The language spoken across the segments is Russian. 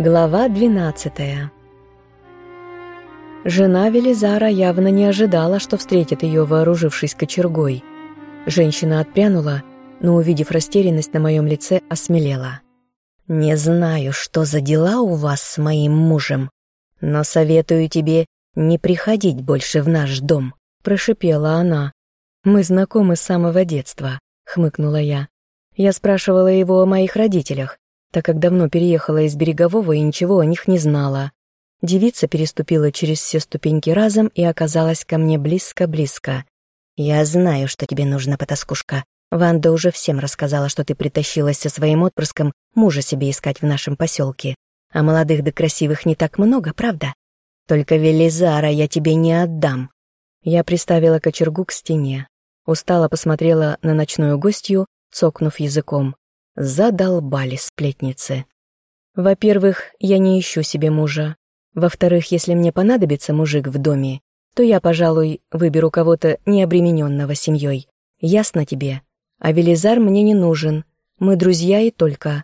Глава 12 Жена Велизара явно не ожидала, что встретит ее, вооружившись кочергой. Женщина отпрянула, но, увидев растерянность на моем лице, осмелела. «Не знаю, что за дела у вас с моим мужем, но советую тебе не приходить больше в наш дом», — прошипела она. «Мы знакомы с самого детства», — хмыкнула я. Я спрашивала его о моих родителях, так как давно переехала из Берегового и ничего о них не знала. Девица переступила через все ступеньки разом и оказалась ко мне близко-близко. «Я знаю, что тебе нужно, потаскушка. Ванда уже всем рассказала, что ты притащилась со своим отпрыском мужа себе искать в нашем поселке. А молодых да красивых не так много, правда? Только Велизара я тебе не отдам». Я приставила кочергу к стене. Устало посмотрела на ночную гостью, цокнув языком. Задолбали сплетницы. Во-первых, я не ищу себе мужа. Во-вторых, если мне понадобится мужик в доме, то я, пожалуй, выберу кого-то необремененного семьей. Ясно тебе? А Велизар мне не нужен. Мы друзья и только.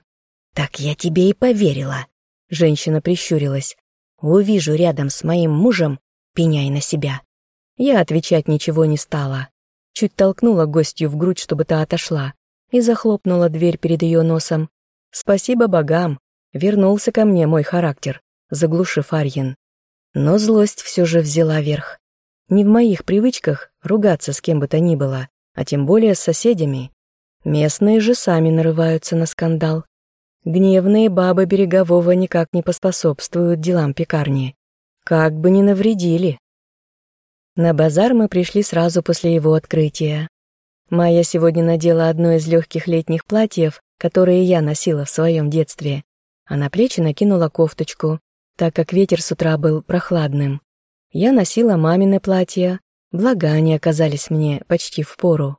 Так я тебе и поверила. Женщина прищурилась. Увижу рядом с моим мужем, пеняй на себя. Я отвечать ничего не стала. Чуть толкнула гостью в грудь, чтобы та отошла и захлопнула дверь перед ее носом. Спасибо богам, вернулся ко мне мой характер, заглушив Арьин. Но злость все же взяла верх. Не в моих привычках ругаться с кем бы то ни было, а тем более с соседями. Местные же сами нарываются на скандал. Гневные бабы Берегового никак не поспособствуют делам пекарни. Как бы ни навредили. На базар мы пришли сразу после его открытия. Майя сегодня надела одно из легких летних платьев, которые я носила в своем детстве, а на плечи накинула кофточку, так как ветер с утра был прохладным. Я носила мамины платья, благо они оказались мне почти в пору.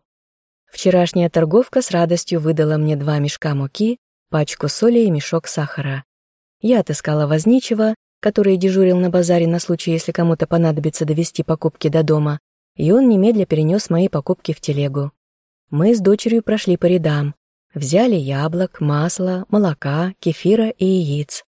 Вчерашняя торговка с радостью выдала мне два мешка муки, пачку соли и мешок сахара. Я отыскала возничего, который дежурил на базаре на случай, если кому-то понадобится довести покупки до дома, и он немедля перенес мои покупки в телегу. Мы с дочерью прошли по рядам, взяли яблок, масла, молока, кефира и яиц.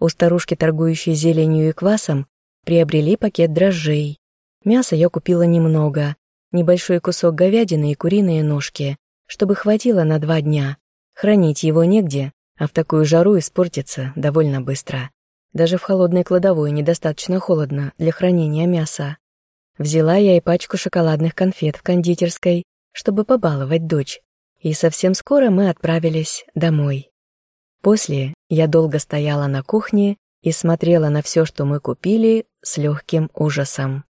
У старушки, торгующей зеленью и квасом, приобрели пакет дрожжей. Мяса я купила немного, небольшой кусок говядины и куриные ножки, чтобы хватило на два дня. Хранить его негде, а в такую жару испортится довольно быстро. Даже в холодной кладовой недостаточно холодно для хранения мяса. Взяла я и пачку шоколадных конфет в кондитерской, чтобы побаловать дочь, и совсем скоро мы отправились домой. После я долго стояла на кухне и смотрела на все, что мы купили, с легким ужасом.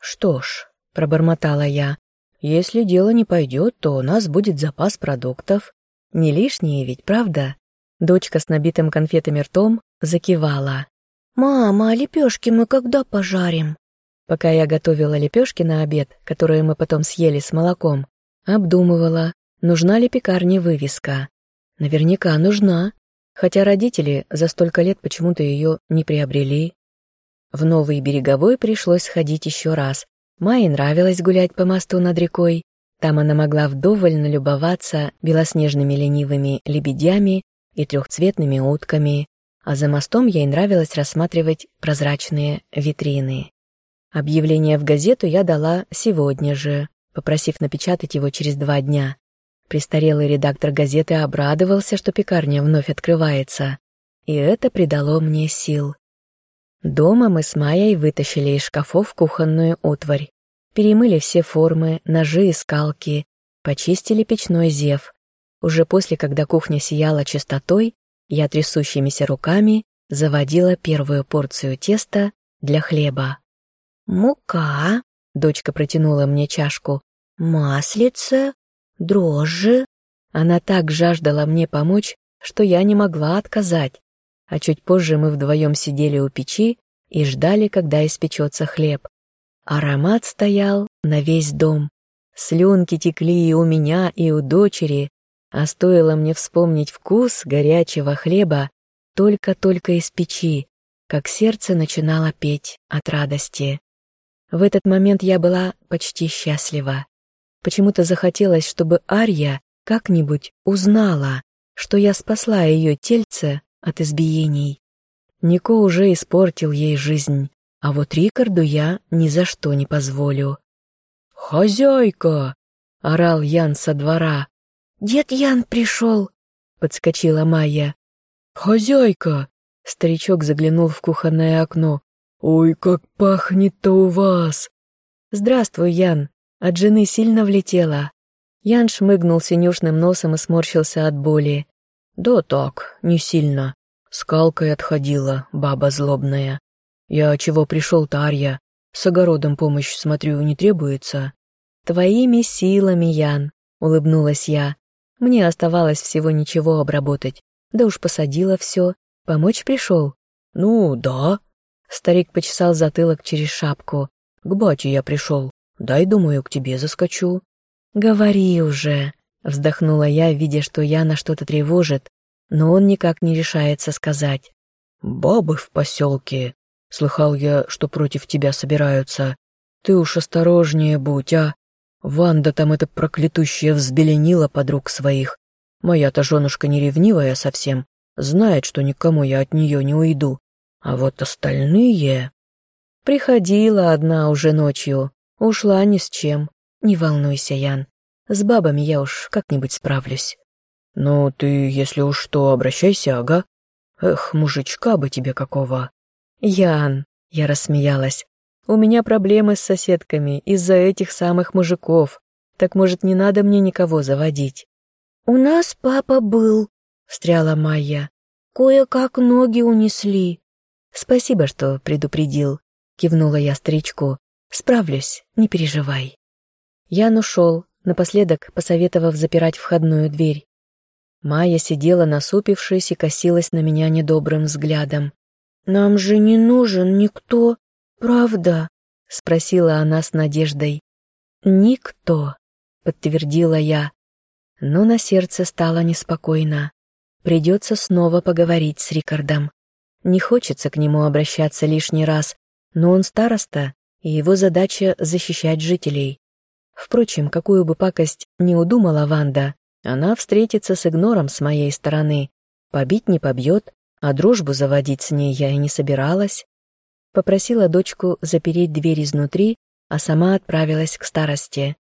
«Что ж», — пробормотала я, — «если дело не пойдет, то у нас будет запас продуктов. Не лишние ведь, правда?» Дочка с набитым конфетами ртом закивала. «Мама, а лепешки мы когда пожарим?» Пока я готовила лепешки на обед, которые мы потом съели с молоком, обдумывала, нужна ли пекарне вывеска. Наверняка нужна, хотя родители за столько лет почему-то ее не приобрели. В Новый Береговой пришлось сходить еще раз. Майе нравилось гулять по мосту над рекой. Там она могла вдоволь налюбоваться белоснежными ленивыми лебедями и трехцветными утками, а за мостом ей нравилось рассматривать прозрачные витрины. Объявление в газету я дала сегодня же, попросив напечатать его через два дня. Престарелый редактор газеты обрадовался, что пекарня вновь открывается, и это придало мне сил. Дома мы с Майей вытащили из шкафов кухонную утварь, перемыли все формы, ножи и скалки, почистили печной зев. Уже после, когда кухня сияла чистотой, я трясущимися руками заводила первую порцию теста для хлеба. «Мука», — дочка протянула мне чашку, «маслице, дрожжи». Она так жаждала мне помочь, что я не могла отказать. А чуть позже мы вдвоем сидели у печи и ждали, когда испечется хлеб. Аромат стоял на весь дом. Слюнки текли и у меня, и у дочери, а стоило мне вспомнить вкус горячего хлеба только-только из печи, как сердце начинало петь от радости. В этот момент я была почти счастлива. Почему-то захотелось, чтобы Арья как-нибудь узнала, что я спасла ее тельце от избиений. Нико уже испортил ей жизнь, а вот Рикарду я ни за что не позволю. «Хозяйка!» — орал Ян со двора. «Дед Ян пришел!» — подскочила Майя. «Хозяйка!» — старичок заглянул в кухонное окно. «Ой, как пахнет-то у вас!» «Здравствуй, Ян!» От жены сильно влетела. Ян шмыгнул синюшным носом и сморщился от боли. «Да так, не сильно. Скалкой отходила, баба злобная. Я чего пришел-то, Арья? С огородом помощь, смотрю, не требуется?» «Твоими силами, Ян», — улыбнулась я. Мне оставалось всего ничего обработать. Да уж посадила все. Помочь пришел? «Ну, да». Старик почесал затылок через шапку. «К бате я пришел. Дай, думаю, к тебе заскочу». «Говори уже», — вздохнула я, видя, что Яна что-то тревожит, но он никак не решается сказать. «Бабы в поселке. Слыхал я, что против тебя собираются. Ты уж осторожнее будь, а? Ванда там эта проклятущая взбеленила подруг своих. Моя-то женушка не ревнивая совсем, знает, что никому я от нее не уйду. А вот остальные... Приходила одна уже ночью, ушла ни с чем. Не волнуйся, Ян, с бабами я уж как-нибудь справлюсь. «Ну, ты, если уж что, обращайся, ага. Эх, мужичка бы тебе какого!» «Ян!» — я рассмеялась. «У меня проблемы с соседками из-за этих самых мужиков. Так, может, не надо мне никого заводить?» «У нас папа был», — встряла Майя. «Кое-как ноги унесли». «Спасибо, что предупредил», — кивнула я старичку. «Справлюсь, не переживай». Ян ушел, напоследок посоветовав запирать входную дверь. Майя сидела насупившись и косилась на меня недобрым взглядом. «Нам же не нужен никто, правда?» — спросила она с надеждой. «Никто», — подтвердила я. Но на сердце стало неспокойно. Придется снова поговорить с Рикардом. Не хочется к нему обращаться лишний раз, но он староста, и его задача — защищать жителей. Впрочем, какую бы пакость не удумала Ванда, она встретится с игнором с моей стороны. Побить не побьет, а дружбу заводить с ней я и не собиралась. Попросила дочку запереть дверь изнутри, а сама отправилась к старости.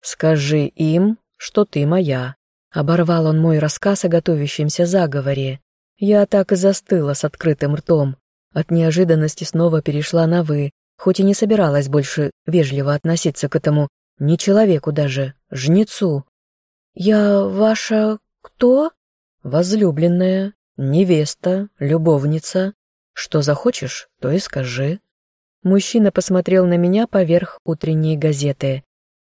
«Скажи им, что ты моя», — оборвал он мой рассказ о готовящемся заговоре. Я так и застыла с открытым ртом. От неожиданности снова перешла на «вы», хоть и не собиралась больше вежливо относиться к этому, не человеку даже, жнецу. «Я ваша кто?» «Возлюбленная, невеста, любовница. Что захочешь, то и скажи». Мужчина посмотрел на меня поверх утренней газеты.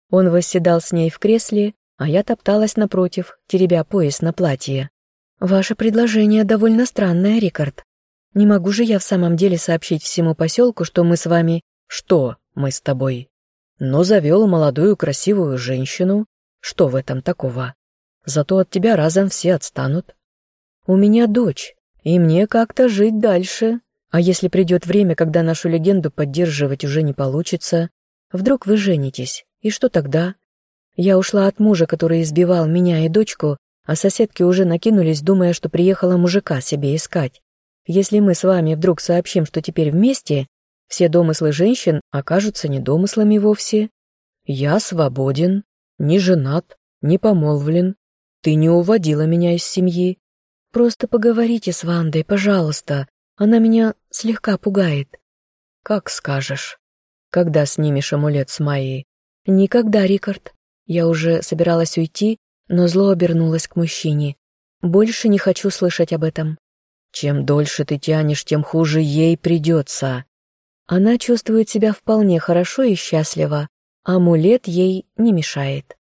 Он восседал с ней в кресле, а я топталась напротив, теребя пояс на платье. «Ваше предложение довольно странное, Рикард. Не могу же я в самом деле сообщить всему поселку, что мы с вами...» «Что мы с тобой?» «Но завел молодую красивую женщину, что в этом такого? Зато от тебя разом все отстанут. У меня дочь, и мне как-то жить дальше. А если придет время, когда нашу легенду поддерживать уже не получится? Вдруг вы женитесь, и что тогда? Я ушла от мужа, который избивал меня и дочку, а соседки уже накинулись, думая, что приехала мужика себе искать. Если мы с вами вдруг сообщим, что теперь вместе, все домыслы женщин окажутся не домыслами вовсе. Я свободен, не женат, не помолвлен. Ты не уводила меня из семьи. Просто поговорите с Вандой, пожалуйста. Она меня слегка пугает. Как скажешь. Когда снимешь амулет с Майей? Никогда, Рикард. Я уже собиралась уйти, но зло обернулось к мужчине. Больше не хочу слышать об этом. Чем дольше ты тянешь, тем хуже ей придется. Она чувствует себя вполне хорошо и счастливо, Амулет ей не мешает.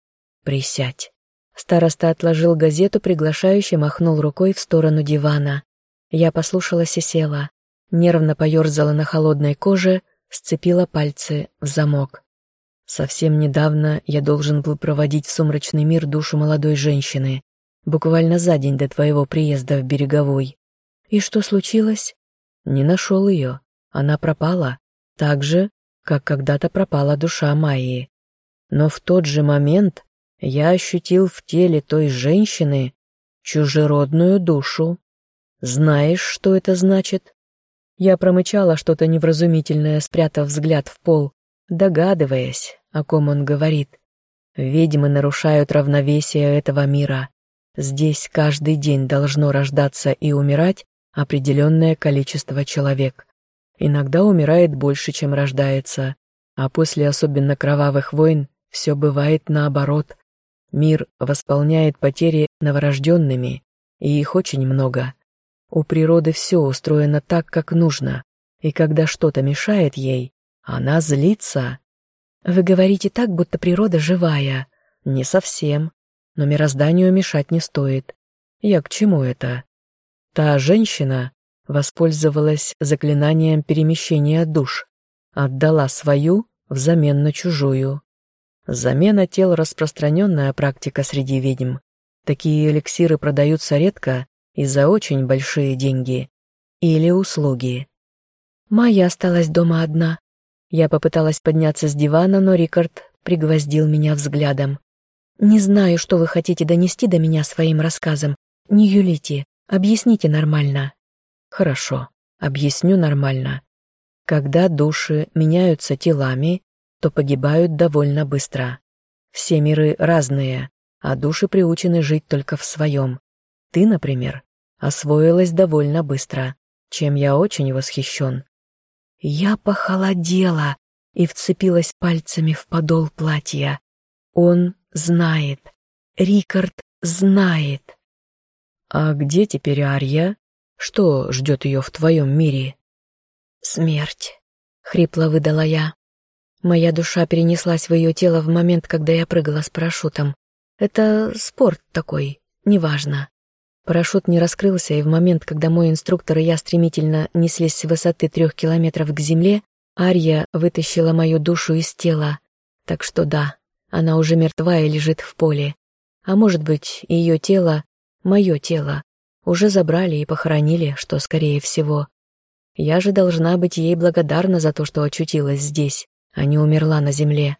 Присядь. Староста отложил газету, приглашающе махнул рукой в сторону дивана. Я послушалась и села. Нервно поерзала на холодной коже, сцепила пальцы в замок. Совсем недавно я должен был проводить в сумрачный мир душу молодой женщины, буквально за день до твоего приезда в Береговой. И что случилось? Не нашел ее. Она пропала. Так же, как когда-то пропала душа Майи. Но в тот же момент я ощутил в теле той женщины чужеродную душу. Знаешь, что это значит? Я промычала что-то невразумительное, спрятав взгляд в пол, догадываясь, о ком он говорит. Ведьмы нарушают равновесие этого мира. Здесь каждый день должно рождаться и умирать определенное количество человек. Иногда умирает больше, чем рождается, а после особенно кровавых войн все бывает наоборот. Мир восполняет потери новорожденными, и их очень много. У природы все устроено так, как нужно, и когда что-то мешает ей, она злится. Вы говорите так, будто природа живая. Не совсем. Но мирозданию мешать не стоит. Я к чему это? Та женщина воспользовалась заклинанием перемещения душ, отдала свою взамен на чужую. Замена тел – распространенная практика среди ведьм. Такие эликсиры продаются редко и за очень большие деньги. Или услуги. Майя осталась дома одна. Я попыталась подняться с дивана, но Рикард пригвоздил меня взглядом. «Не знаю, что вы хотите донести до меня своим рассказом. Не юлите, объясните нормально». «Хорошо, объясню нормально. Когда души меняются телами, то погибают довольно быстро. Все миры разные, а души приучены жить только в своем. Ты, например, освоилась довольно быстро, чем я очень восхищен. Я похолодела и вцепилась пальцами в подол платья. Он знает. Рикард знает. А где теперь Арья? Что ждет ее в твоем мире? Смерть, хрипло выдала я. Моя душа перенеслась в ее тело в момент, когда я прыгала с парашютом. Это спорт такой, неважно. Парашют не раскрылся, и в момент, когда мой инструктор и я стремительно неслись с высоты трех километров к земле, Ария вытащила мою душу из тела. Так что да, она уже мертва и лежит в поле. А может быть, ее тело, мое тело, уже забрали и похоронили, что скорее всего. Я же должна быть ей благодарна за то, что очутилась здесь, а не умерла на земле.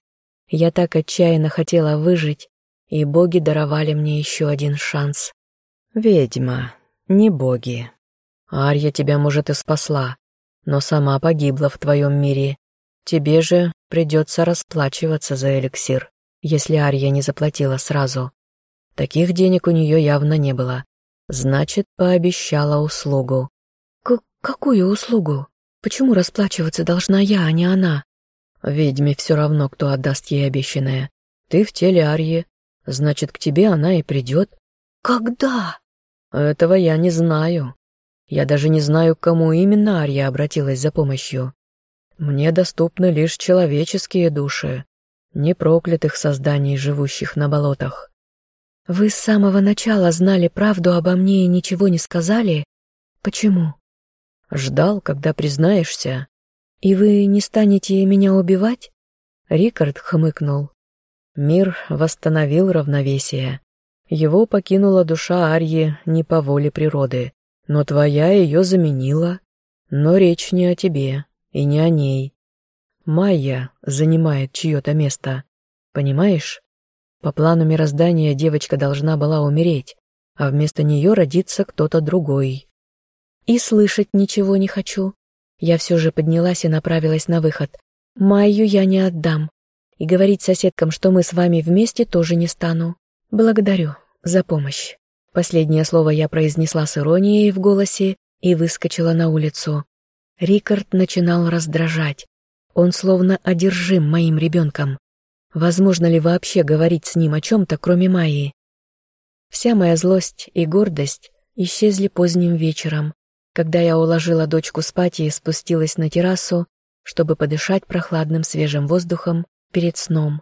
Я так отчаянно хотела выжить, и боги даровали мне еще один шанс. «Ведьма, не боги. Арья тебя, может, и спасла, но сама погибла в твоем мире. Тебе же придется расплачиваться за эликсир, если Арья не заплатила сразу. Таких денег у нее явно не было. Значит, пообещала услугу. К какую услугу? Почему расплачиваться должна я, а не она? Ведьме все равно, кто отдаст ей обещанное. Ты в теле Арьи, значит, к тебе она и придет. Когда? Этого я не знаю. Я даже не знаю, к кому именно Арья обратилась за помощью. Мне доступны лишь человеческие души, не проклятых созданий, живущих на болотах. Вы с самого начала знали правду обо мне и ничего не сказали? Почему? Ждал, когда признаешься. И вы не станете меня убивать? Рикард хмыкнул. Мир восстановил равновесие. Его покинула душа Арьи не по воле природы, но твоя ее заменила. Но речь не о тебе и не о ней. Майя занимает чье-то место, понимаешь? По плану мироздания девочка должна была умереть, а вместо нее родится кто-то другой. И слышать ничего не хочу. Я все же поднялась и направилась на выход. Майю я не отдам. И говорить соседкам, что мы с вами вместе, тоже не стану. Благодарю за помощь. Последнее слово я произнесла с иронией в голосе и выскочила на улицу. Рикард начинал раздражать. Он словно одержим моим ребенком. Возможно ли вообще говорить с ним о чем-то, кроме Майи? Вся моя злость и гордость исчезли поздним вечером, когда я уложила дочку спать и спустилась на террасу, чтобы подышать прохладным свежим воздухом перед сном.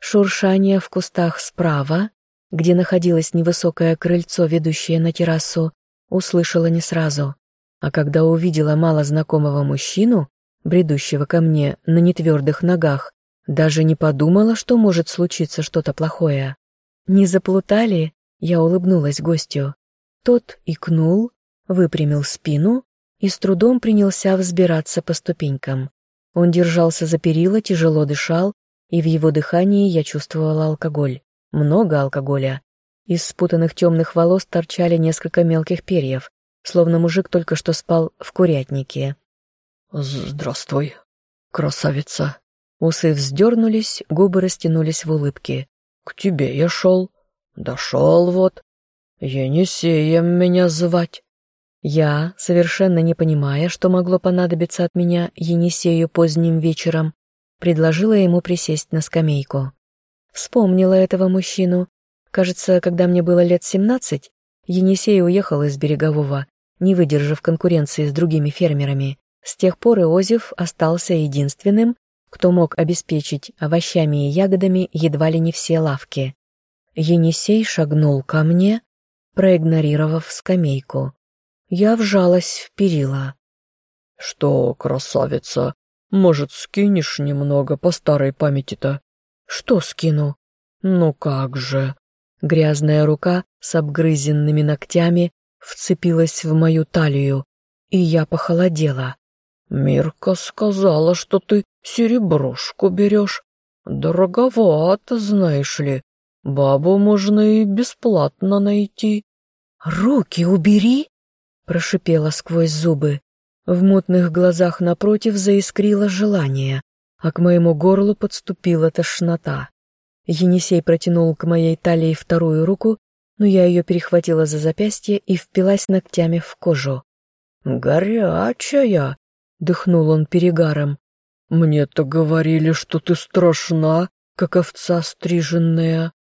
Шуршание в кустах справа, где находилось невысокое крыльцо, ведущее на террасу, услышала не сразу, а когда увидела малознакомого мужчину, бредущего ко мне на нетвердых ногах, даже не подумала, что может случиться что-то плохое. «Не заплутали?» — я улыбнулась гостю. Тот икнул, выпрямил спину и с трудом принялся взбираться по ступенькам. Он держался за перила, тяжело дышал, и в его дыхании я чувствовала алкоголь. Много алкоголя. Из спутанных темных волос торчали несколько мелких перьев. словно мужик только что спал в курятнике. «Здравствуй, красавица!» Усы вздернулись, губы растянулись в улыбке. «К тебе я шел. Дошел вот. Енисеем меня звать». Я, совершенно не понимая, что могло понадобиться от меня Енисею поздним вечером, предложила ему присесть на скамейку. Вспомнила этого мужчину. Кажется, когда мне было лет семнадцать, Енисей уехал из Берегового, не выдержав конкуренции с другими фермерами. С тех пор Иозеф остался единственным, кто мог обеспечить овощами и ягодами едва ли не все лавки. Енисей шагнул ко мне, проигнорировав скамейку. Я вжалась в перила. «Что, красавица, может, скинешь немного по старой памяти-то?» «Что скину?» «Ну как же?» Грязная рука с обгрызенными ногтями вцепилась в мою талию, и я похолодела. «Мирка сказала, что ты серебрушку берешь. Дороговато, знаешь ли. Бабу можно и бесплатно найти». «Руки убери!» — прошипела сквозь зубы. В мутных глазах напротив заискрило желание, а к моему горлу подступила тошнота. Енисей протянул к моей талии вторую руку, но я ее перехватила за запястье и впилась ногтями в кожу. «Горячая!» — дыхнул он перегаром. «Мне-то говорили, что ты страшна, как овца стриженная».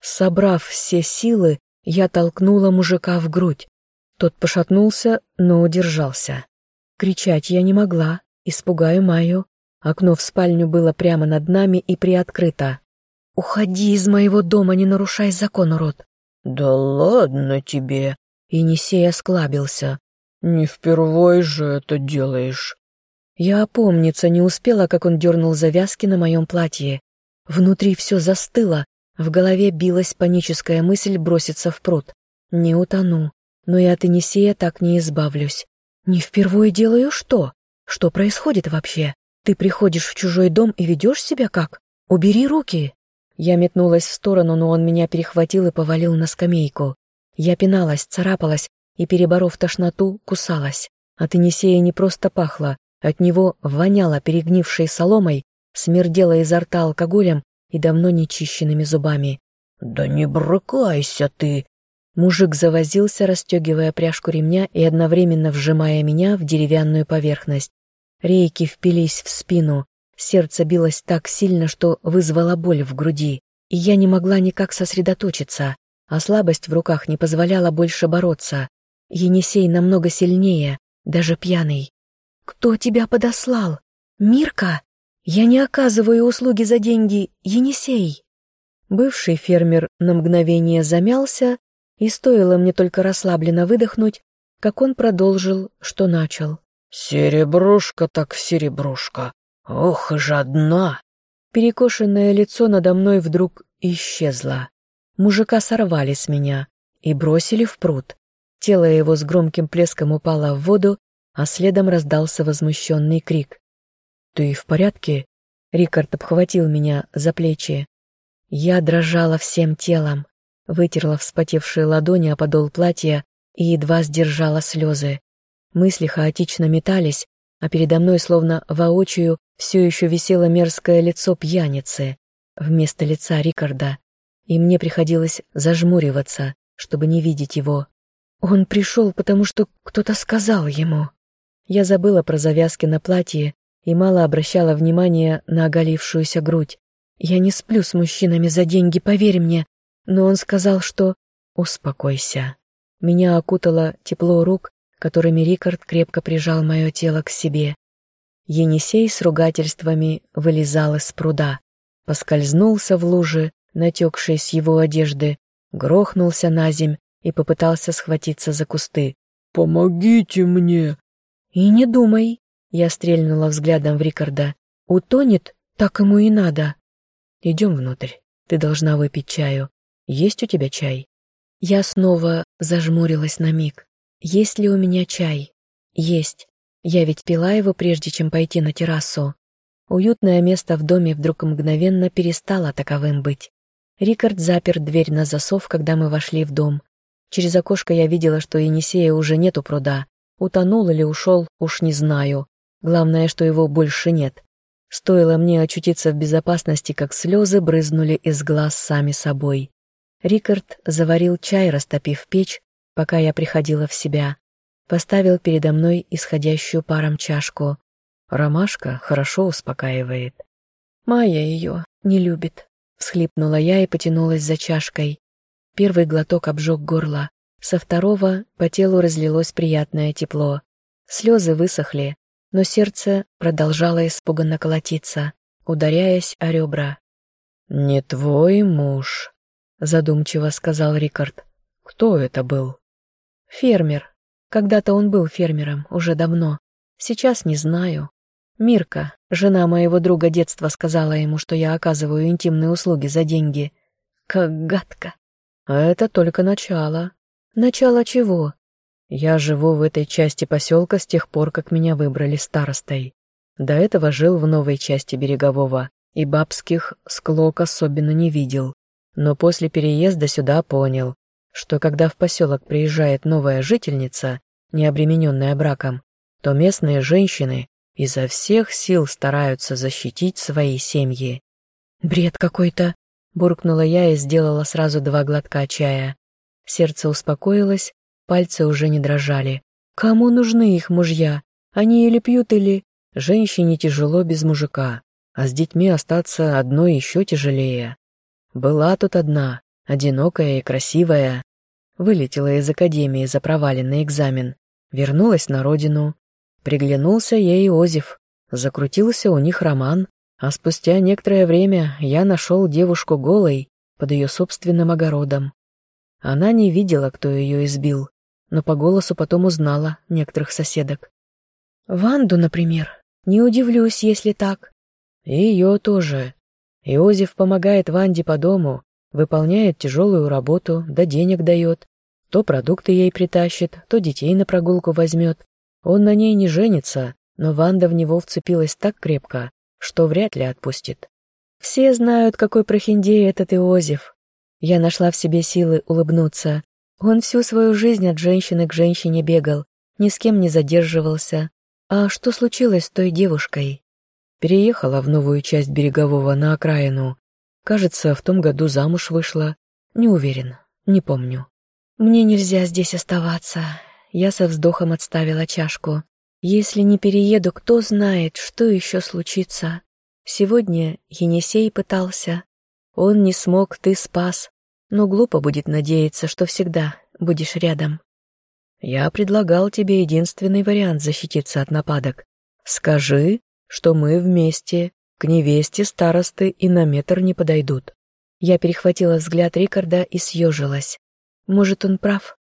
Собрав все силы, я толкнула мужика в грудь. Тот пошатнулся, но удержался. Кричать я не могла, испугаю Майю. Окно в спальню было прямо над нами и приоткрыто. «Уходи из моего дома, не нарушай закон, урод!» «Да ладно тебе!» Енисей осклабился. «Не впервой же это делаешь!» Я опомниться не успела, как он дернул завязки на моем платье. Внутри все застыло, в голове билась паническая мысль броситься в пруд. Не утону, но и от Енисея так не избавлюсь. Не впервые делаю что? Что происходит вообще? Ты приходишь в чужой дом и ведешь себя как? Убери руки!» Я метнулась в сторону, но он меня перехватил и повалил на скамейку. Я пиналась, царапалась и, переборов тошноту, кусалась. От Енисея не просто пахло, от него воняло перегнившей соломой, смердело изо рта алкоголем и давно нечищенными зубами. «Да не брыкайся ты!» Мужик завозился, расстегивая пряжку ремня и одновременно вжимая меня в деревянную поверхность. Рейки впились в спину, сердце билось так сильно, что вызвало боль в груди, и я не могла никак сосредоточиться, а слабость в руках не позволяла больше бороться. Енисей намного сильнее, даже пьяный. «Кто тебя подослал? Мирка? Я не оказываю услуги за деньги, Енисей!» Бывший фермер на мгновение замялся, и стоило мне только расслабленно выдохнуть, как он продолжил, что начал. «Серебрушка так серебрушка! Ох, жадна!» Перекошенное лицо надо мной вдруг исчезло. Мужика сорвали с меня и бросили в пруд. Тело его с громким плеском упало в воду, а следом раздался возмущенный крик. «Ты в порядке?» Рикард обхватил меня за плечи. Я дрожала всем телом, вытерла вспотевшие ладони о подол платья и едва сдержала слезы. Мысли хаотично метались, а передо мной словно воочию все еще висело мерзкое лицо пьяницы вместо лица Рикарда, и мне приходилось зажмуриваться, чтобы не видеть его. Он пришел, потому что кто-то сказал ему. Я забыла про завязки на платье и мало обращала внимания на оголившуюся грудь. Я не сплю с мужчинами за деньги, поверь мне, но он сказал, что «Успокойся». Меня окутало тепло рук, которыми Рикард крепко прижал мое тело к себе. Енисей с ругательствами вылезал из пруда, поскользнулся в луже, натекшей с его одежды, грохнулся на земь и попытался схватиться за кусты. «Помогите мне!» «И не думай!» — я стрельнула взглядом в Рикарда. «Утонет, так ему и надо!» «Идем внутрь, ты должна выпить чаю. Есть у тебя чай?» Я снова зажмурилась на миг. Есть ли у меня чай? Есть. Я ведь пила его, прежде чем пойти на террасу. Уютное место в доме вдруг мгновенно перестало таковым быть. Рикард запер дверь на засов, когда мы вошли в дом. Через окошко я видела, что Енисея уже нет у пруда. Утонул или ушел, уж не знаю. Главное, что его больше нет. Стоило мне очутиться в безопасности, как слезы брызнули из глаз сами собой. Рикард заварил чай, растопив печь, пока я приходила в себя. Поставил передо мной исходящую паром чашку. Ромашка хорошо успокаивает. Майя ее не любит. Всхлипнула я и потянулась за чашкой. Первый глоток обжег горло. Со второго по телу разлилось приятное тепло. Слезы высохли, но сердце продолжало испуганно колотиться, ударяясь о ребра. «Не твой муж», — задумчиво сказал Рикард. «Кто это был?» «Фермер. Когда-то он был фермером, уже давно. Сейчас не знаю. Мирка, жена моего друга детства, сказала ему, что я оказываю интимные услуги за деньги. Как гадко. А это только начало. Начало чего? Я живу в этой части поселка с тех пор, как меня выбрали старостой. До этого жил в новой части Берегового, и бабских склок особенно не видел. Но после переезда сюда понял, что когда в поселок приезжает новая жительница, не обремененная браком, то местные женщины изо всех сил стараются защитить свои семьи. «Бред какой-то!» — буркнула я и сделала сразу два глотка чая. Сердце успокоилось, пальцы уже не дрожали. «Кому нужны их мужья? Они или пьют, или...» Женщине тяжело без мужика, а с детьми остаться одной еще тяжелее. Была тут одна, одинокая и красивая. Вылетела из академии за проваленный экзамен, вернулась на родину. Приглянулся ей Озев, закрутился у них роман, а спустя некоторое время я нашел девушку голой под ее собственным огородом. Она не видела, кто ее избил, но по голосу потом узнала некоторых соседок. «Ванду, например. Не удивлюсь, если так». И ее тоже. Иозеф помогает Ванде по дому, выполняет тяжелую работу, да денег дает. То продукты ей притащит, то детей на прогулку возьмет. Он на ней не женится, но Ванда в него вцепилась так крепко, что вряд ли отпустит. Все знают, какой прохиндей этот Иозеф. Я нашла в себе силы улыбнуться. Он всю свою жизнь от женщины к женщине бегал, ни с кем не задерживался. А что случилось с той девушкой? Переехала в новую часть Берегового на окраину. Кажется, в том году замуж вышла. Не уверен, не помню. Мне нельзя здесь оставаться. Я со вздохом отставила чашку. Если не перееду, кто знает, что еще случится. Сегодня Енисей пытался. Он не смог, ты спас. Но глупо будет надеяться, что всегда будешь рядом. Я предлагал тебе единственный вариант защититься от нападок. Скажи, что мы вместе, к невесте старосты и на метр не подойдут. Я перехватила взгляд Рикарда и съежилась. Может, он прав?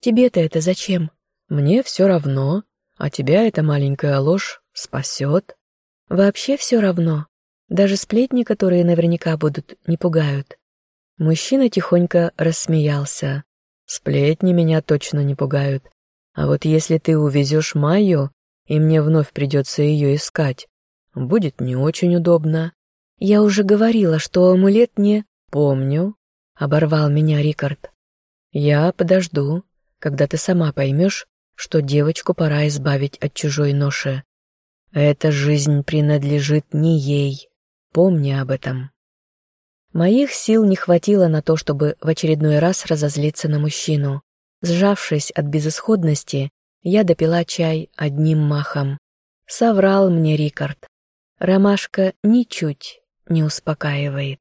Тебе-то это зачем? Мне все равно, а тебя эта маленькая ложь спасет. Вообще все равно. Даже сплетни, которые наверняка будут, не пугают. Мужчина тихонько рассмеялся. Сплетни меня точно не пугают. А вот если ты увезешь Майю, и мне вновь придется ее искать. Будет не очень удобно. Я уже говорила, что амулет не... Помню, — оборвал меня Рикард. Я подожду, когда ты сама поймешь, что девочку пора избавить от чужой ноши. Эта жизнь принадлежит не ей. Помни об этом. Моих сил не хватило на то, чтобы в очередной раз разозлиться на мужчину. Сжавшись от безысходности, я допила чай одним махом. Соврал мне Рикард. Ромашка ничуть не успокаивает.